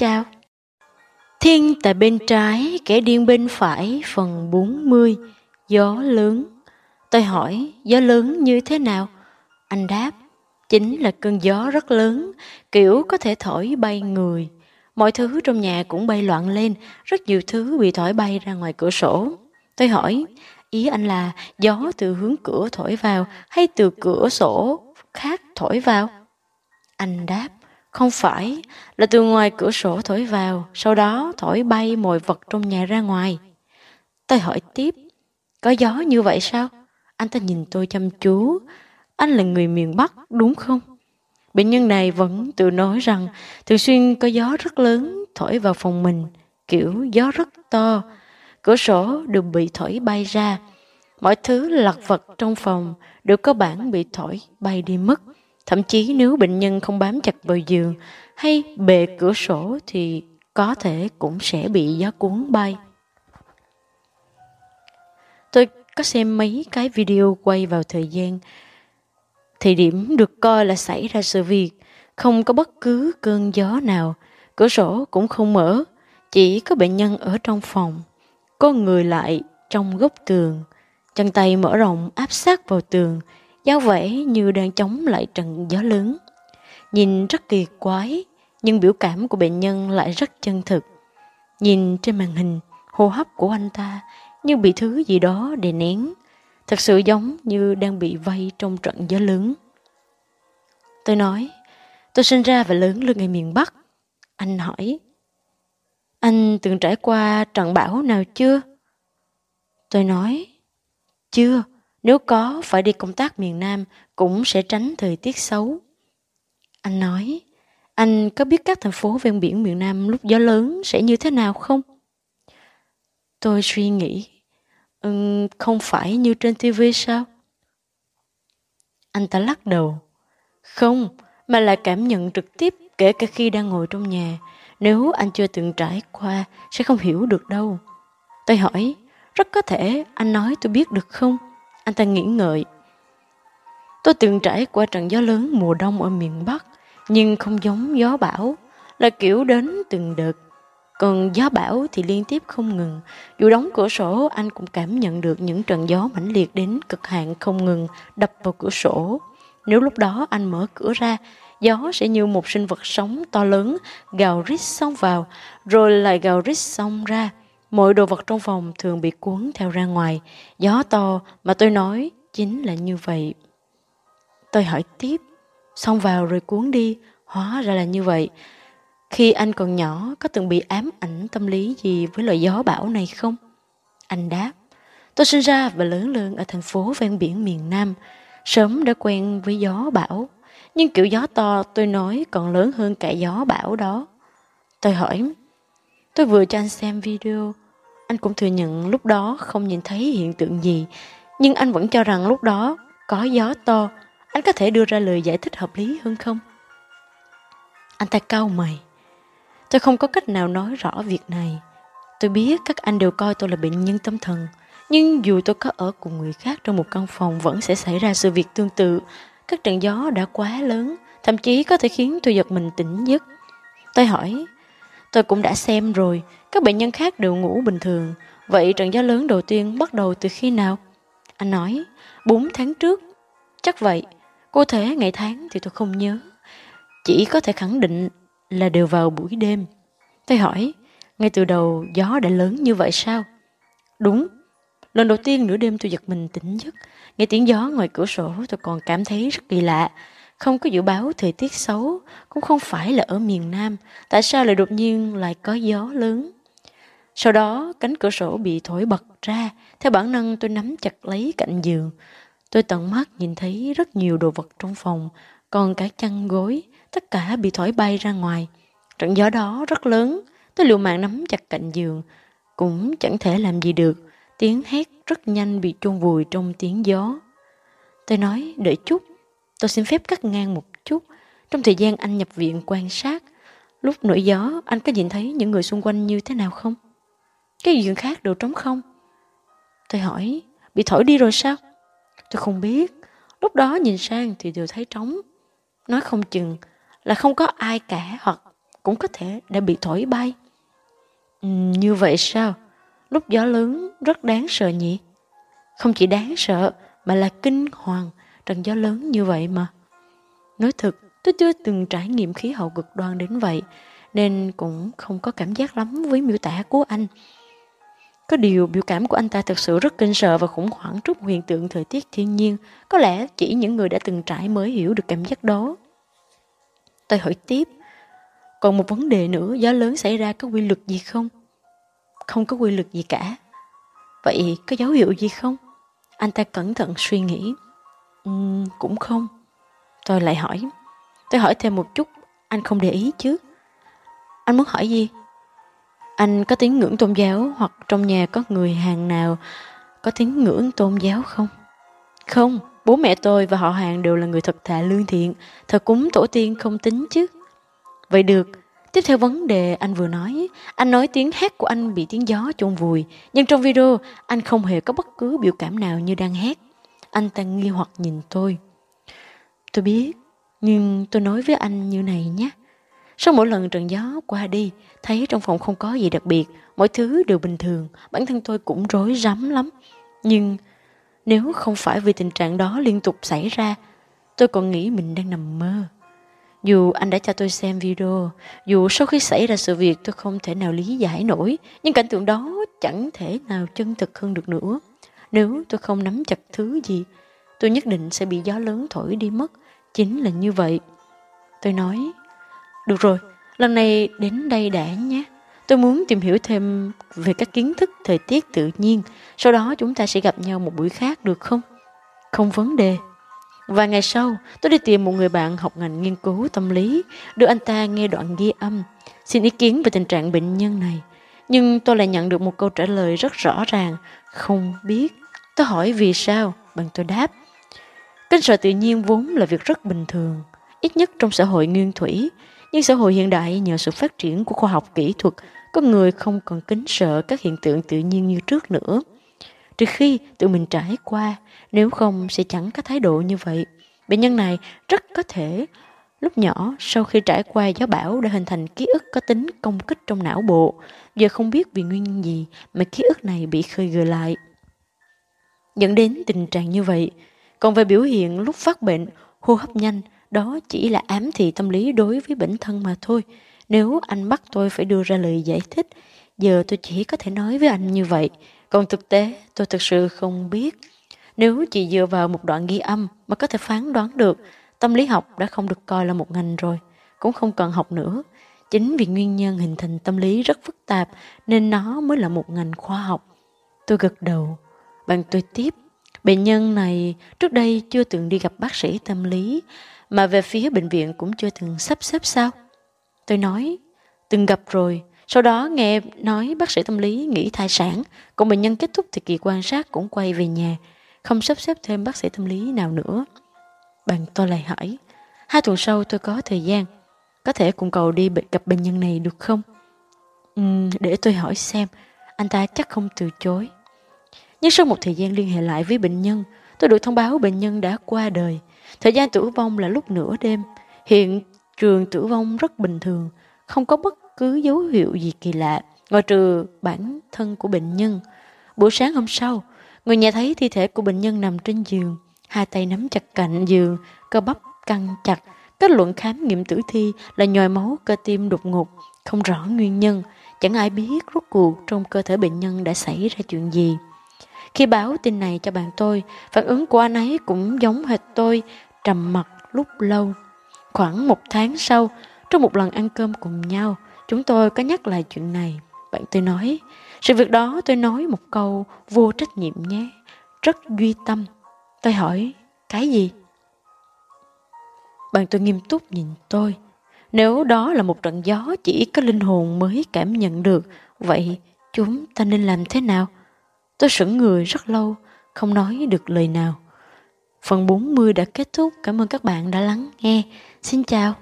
chào. Thiên tại bên trái, kẻ điên bên phải, phần 40, gió lớn. Tôi hỏi, gió lớn như thế nào? Anh đáp, chính là cơn gió rất lớn, kiểu có thể thổi bay người. Mọi thứ trong nhà cũng bay loạn lên, rất nhiều thứ bị thổi bay ra ngoài cửa sổ. Tôi hỏi, ý anh là gió từ hướng cửa thổi vào hay từ cửa sổ khác thổi vào? Anh đáp, không phải, là từ ngoài cửa sổ thổi vào, sau đó thổi bay mọi vật trong nhà ra ngoài. Tôi hỏi tiếp, có gió như vậy sao? Anh ta nhìn tôi chăm chú. Anh là người miền Bắc, đúng không? Bệnh nhân này vẫn tự nói rằng thường xuyên có gió rất lớn thổi vào phòng mình, kiểu gió rất to. Cửa sổ đều bị thổi bay ra. Mọi thứ lặt vật trong phòng đều có bản bị thổi bay đi mất. Thậm chí nếu bệnh nhân không bám chặt vào giường hay bề cửa sổ thì có thể cũng sẽ bị gió cuốn bay. Tôi có xem mấy cái video quay vào thời gian thời điểm được coi là xảy ra sự việc, không có bất cứ cơn gió nào, cửa sổ cũng không mở, chỉ có bệnh nhân ở trong phòng. Có người lại trong góc tường, chân tay mở rộng áp sát vào tường, dáng vẻ như đang chống lại trận gió lớn. Nhìn rất kỳ quái, nhưng biểu cảm của bệnh nhân lại rất chân thực. Nhìn trên màn hình, hô hấp của anh ta như bị thứ gì đó đè nén, thật sự giống như đang bị vây trong trận gió lớn. Tôi nói, tôi sinh ra và lớn lên ở miền Bắc. Anh hỏi, anh từng trải qua trận bão nào chưa? Tôi nói, chưa, nếu có phải đi công tác miền Nam cũng sẽ tránh thời tiết xấu. Anh nói, anh có biết các thành phố ven biển miền Nam lúc gió lớn sẽ như thế nào không? Tôi suy nghĩ, um, không phải như trên TV sao? Anh ta lắc đầu. Không, mà là cảm nhận trực tiếp kể cả khi đang ngồi trong nhà. Nếu anh chưa từng trải qua, sẽ không hiểu được đâu. Tôi hỏi, rất có thể anh nói tôi biết được không? Anh ta nghĩ ngợi. Tôi từng trải qua trận gió lớn mùa đông ở miền Bắc, nhưng không giống gió bão, là kiểu đến từng đợt. Còn gió bão thì liên tiếp không ngừng. Dù đóng cửa sổ, anh cũng cảm nhận được những trận gió mãnh liệt đến cực hạn không ngừng đập vào cửa sổ. Nếu lúc đó anh mở cửa ra, gió sẽ như một sinh vật sống to lớn gào rít xông vào, rồi lại gào rít xông ra. Mọi đồ vật trong phòng thường bị cuốn theo ra ngoài. Gió to mà tôi nói chính là như vậy. Tôi hỏi tiếp, xong vào rồi cuốn đi, hóa ra là như vậy. Khi anh còn nhỏ, có từng bị ám ảnh tâm lý gì với loại gió bão này không? Anh đáp, tôi sinh ra và lớn lên ở thành phố ven biển miền Nam, sớm đã quen với gió bão. Nhưng kiểu gió to tôi nói còn lớn hơn cả gió bão đó. Tôi hỏi, tôi vừa cho anh xem video, anh cũng thừa nhận lúc đó không nhìn thấy hiện tượng gì, nhưng anh vẫn cho rằng lúc đó có gió to, anh có thể đưa ra lời giải thích hợp lý hơn không? Anh ta cau mày. Tôi không có cách nào nói rõ việc này. Tôi biết các anh đều coi tôi là bệnh nhân tâm thần, nhưng dù tôi có ở cùng người khác trong một căn phòng vẫn sẽ xảy ra sự việc tương tự. Các trận gió đã quá lớn, thậm chí có thể khiến tôi giật mình tỉnh giấc. Tôi hỏi, tôi cũng đã xem rồi, các bệnh nhân khác đều ngủ bình thường. Vậy trận gió lớn đầu tiên bắt đầu từ khi nào? Anh nói, 4 tháng trước. Chắc vậy, cụ thể ngày tháng thì tôi không nhớ. Chỉ có thể khẳng định là đều vào buổi đêm. Tôi hỏi, ngay từ đầu gió đã lớn như vậy sao? Đúng, lần đầu tiên nửa đêm tôi giật mình tỉnh giấc, nghe tiếng gió ngoài cửa sổ tôi còn cảm thấy rất kỳ lạ. Không có dự báo thời tiết xấu, cũng không phải là ở miền Nam, tại sao lại đột nhiên lại có gió lớn? Sau đó, cánh cửa sổ bị thổi bật ra, theo bản năng tôi nắm chặt lấy cạnh giường. Tôi tận mắt nhìn thấy rất nhiều đồ vật trong phòng, còn cả chăn gối, tất cả bị thổi bay ra ngoài. Trận gió đó rất lớn, tôi liều mạng nắm chặt cạnh giường, cũng chẳng thể làm gì được. Tiếng hét rất nhanh bị chôn vùi trong tiếng gió. Tôi nói, đợi chút, tôi xin phép cắt ngang một chút. Trong thời gian anh nhập viện quan sát, lúc nổi gió, anh có nhìn thấy những người xung quanh như thế nào không? Cái giường khác đều trống không? Tôi hỏi, bị thổi đi rồi sao? Tôi không biết, lúc đó nhìn sang thì đều thấy trống. Nói không chừng là không có ai cả hoặc cũng có thể đã bị thổi bay. Ừ, như vậy sao? Lúc gió lớn rất đáng sợ nhỉ? Không chỉ đáng sợ mà là kinh hoàng trận gió lớn như vậy mà. Nói thật, tôi chưa từng trải nghiệm khí hậu cực đoan đến vậy, nên cũng không có cảm giác lắm với miêu tả của anh. Có điều biểu cảm của anh ta thật sự rất kinh sợ và khủng hoảng trước hiện tượng thời tiết thiên nhiên. Có lẽ chỉ những người đã từng trải mới hiểu được cảm giác đó. Tôi hỏi tiếp, còn một vấn đề nữa, gió lớn xảy ra có quy luật gì không? Không có quy luật gì cả. Vậy có dấu hiệu gì không? Anh ta cẩn thận suy nghĩ. Uhm, cũng không. Tôi lại hỏi. Tôi hỏi thêm một chút, anh không để ý chứ? Anh muốn hỏi gì? Anh có tín ngưỡng tôn giáo hoặc trong nhà có người hàng nào có tín ngưỡng tôn giáo không? Không, bố mẹ tôi và họ hàng đều là người thật thà lương thiện, thờ cúng tổ tiên không tính chứ. Vậy được, tiếp theo vấn đề anh vừa nói, anh nói tiếng hát của anh bị tiếng gió chôn vùi, nhưng trong video anh không hề có bất cứ biểu cảm nào như đang hát. Anh ta nghi hoặc nhìn tôi. Tôi biết, nhưng tôi nói với anh như này nhé. Sau mỗi lần trận gió qua đi, thấy trong phòng không có gì đặc biệt, mọi thứ đều bình thường, bản thân tôi cũng rối rắm lắm. Nhưng nếu không phải vì tình trạng đó liên tục xảy ra, tôi còn nghĩ mình đang nằm mơ. Dù anh đã cho tôi xem video, dù sau khi xảy ra sự việc tôi không thể nào lý giải nổi, nhưng cảnh tượng đó chẳng thể nào chân thực hơn được nữa. Nếu tôi không nắm chặt thứ gì, tôi nhất định sẽ bị gió lớn thổi đi mất. Chính là như vậy. Tôi nói, được rồi, lần này đến đây đã nhé. Tôi muốn tìm hiểu thêm về các kiến thức thời tiết tự nhiên, sau đó chúng ta sẽ gặp nhau một buổi khác được không? Không vấn đề. Vài ngày sau, tôi đi tìm một người bạn học ngành nghiên cứu tâm lý, đưa anh ta nghe đoạn ghi âm, xin ý kiến về tình trạng bệnh nhân này. Nhưng tôi lại nhận được một câu trả lời rất rõ ràng, không biết. Tôi hỏi vì sao, bạn tôi đáp. Kinh sợ tự nhiên vốn là việc rất bình thường, ít nhất trong xã hội nguyên thủy, nhưng xã hội hiện đại nhờ sự phát triển của khoa học kỹ thuật, con người không còn kính sợ các hiện tượng tự nhiên như trước nữa. Trừ khi tự mình trải qua, nếu không sẽ chẳng có thái độ như vậy. Bệnh nhân này rất có thể lúc nhỏ sau khi trải qua gió bão đã hình thành ký ức có tính công kích trong não bộ, giờ không biết vì nguyên nhân gì mà ký ức này bị khơi gợi lại. Dẫn đến tình trạng như vậy, còn về biểu hiện lúc phát bệnh, hô hấp nhanh, đó chỉ là ám thị tâm lý đối với bản thân mà thôi. Nếu anh bắt tôi phải đưa ra lời giải thích, giờ tôi chỉ có thể nói với anh như vậy. Còn thực tế, tôi thực sự không biết. Nếu chỉ dựa vào một đoạn ghi âm mà có thể phán đoán được, tâm lý học đã không được coi là một ngành rồi, cũng không cần học nữa. Chính vì nguyên nhân hình thành tâm lý rất phức tạp nên nó mới là một ngành khoa học. Tôi gật đầu. Bạn tôi tiếp. Bệnh nhân này trước đây chưa từng đi gặp bác sĩ tâm lý mà về phía bệnh viện cũng chưa từng sắp xếp sao? Tôi nói, từng gặp rồi, sau đó nghe nói bác sĩ tâm lý nghỉ thai sản, còn bệnh nhân kết thúc thời kỳ quan sát cũng quay về nhà, không sắp xếp thêm bác sĩ tâm lý nào nữa. Bạn tôi lại hỏi, hai tuần sau tôi có thời gian, có thể cùng cầu đi gặp bệnh nhân này được không? Ừ, để tôi hỏi xem, anh ta chắc không từ chối. Nhưng sau một thời gian liên hệ lại với bệnh nhân, tôi được thông báo bệnh nhân đã qua đời. Thời gian tử vong là lúc nửa đêm. Hiện trường tử vong rất bình thường, không có bất cứ dấu hiệu gì kỳ lạ, ngoại trừ bản thân của bệnh nhân. Buổi sáng hôm sau, người nhà thấy thi thể của bệnh nhân nằm trên giường, hai tay nắm chặt cạnh giường, cơ bắp căng chặt. Kết luận khám nghiệm tử thi là nhồi máu cơ tim đột ngột, không rõ nguyên nhân. Chẳng ai biết rốt cuộc trong cơ thể bệnh nhân đã xảy ra chuyện gì. Khi báo tin này cho bạn tôi, phản ứng của anh ấy cũng giống hệt tôi, trầm mặc lúc lâu. Khoảng một tháng sau, trong một lần ăn cơm cùng nhau, chúng tôi có nhắc lại chuyện này. Bạn tôi nói, sự việc đó tôi nói một câu vô trách nhiệm nhé, rất duy tâm. Tôi hỏi, cái gì? Bạn tôi nghiêm túc nhìn tôi. Nếu đó là một trận gió chỉ có linh hồn mới cảm nhận được, vậy chúng ta nên làm thế nào? Tôi sững người rất lâu, không nói được lời nào. Phần 40 đã kết thúc. Cảm ơn các bạn đã lắng nghe. Xin chào.